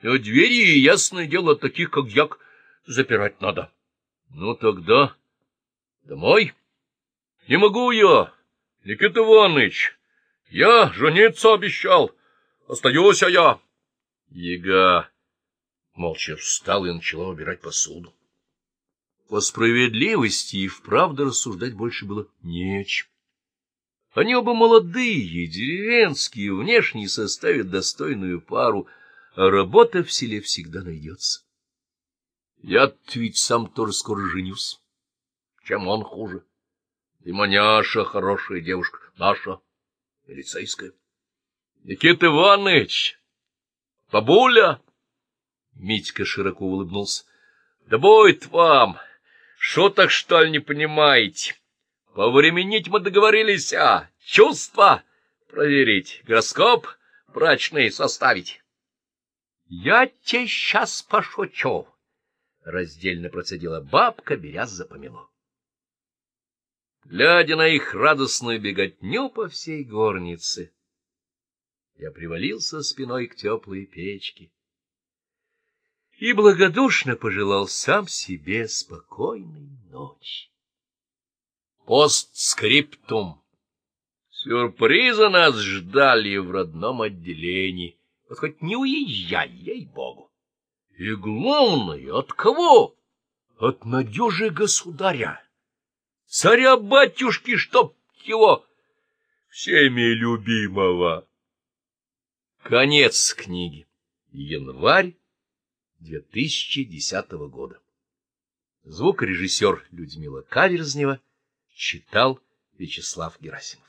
А двери, ясное дело, таких, как як, запирать надо. Ну, тогда домой. Не могу я, Никита Иванович. Я жениться обещал. Остаюсь а я. Яга молча встал и начала убирать посуду. По справедливости и вправду рассуждать больше было нечем. Они оба молодые, деревенские, внешне составят достойную пару, а работа в селе всегда найдется. Я ведь сам тоже скоро женюсь. Чем он хуже? И маняша хорошая девушка, наша, милицейская. Никита Иванович, бабуля! Митька широко улыбнулся. Да будет вам! Шуток, что ли, не понимаете? Повременить мы договорились, а чувства проверить, гороскоп брачный составить. — Я тебе сейчас пошучу, — раздельно процедила бабка, беря за помело. Глядя на их радостную беготню по всей горнице, я привалился спиной к теплой печке и благодушно пожелал сам себе спокойной ночи. Постскриптум. Сюрпризы нас ждали в родном отделении. Вот хоть не уезжай, ей-богу. И главное, от кого? От надежи государя. Царя-батюшки, чтоб его всеми любимого. Конец книги. Январь 2010 года. Звукорежиссер Людмила Каверзнева читал Вячеслав Герасимов.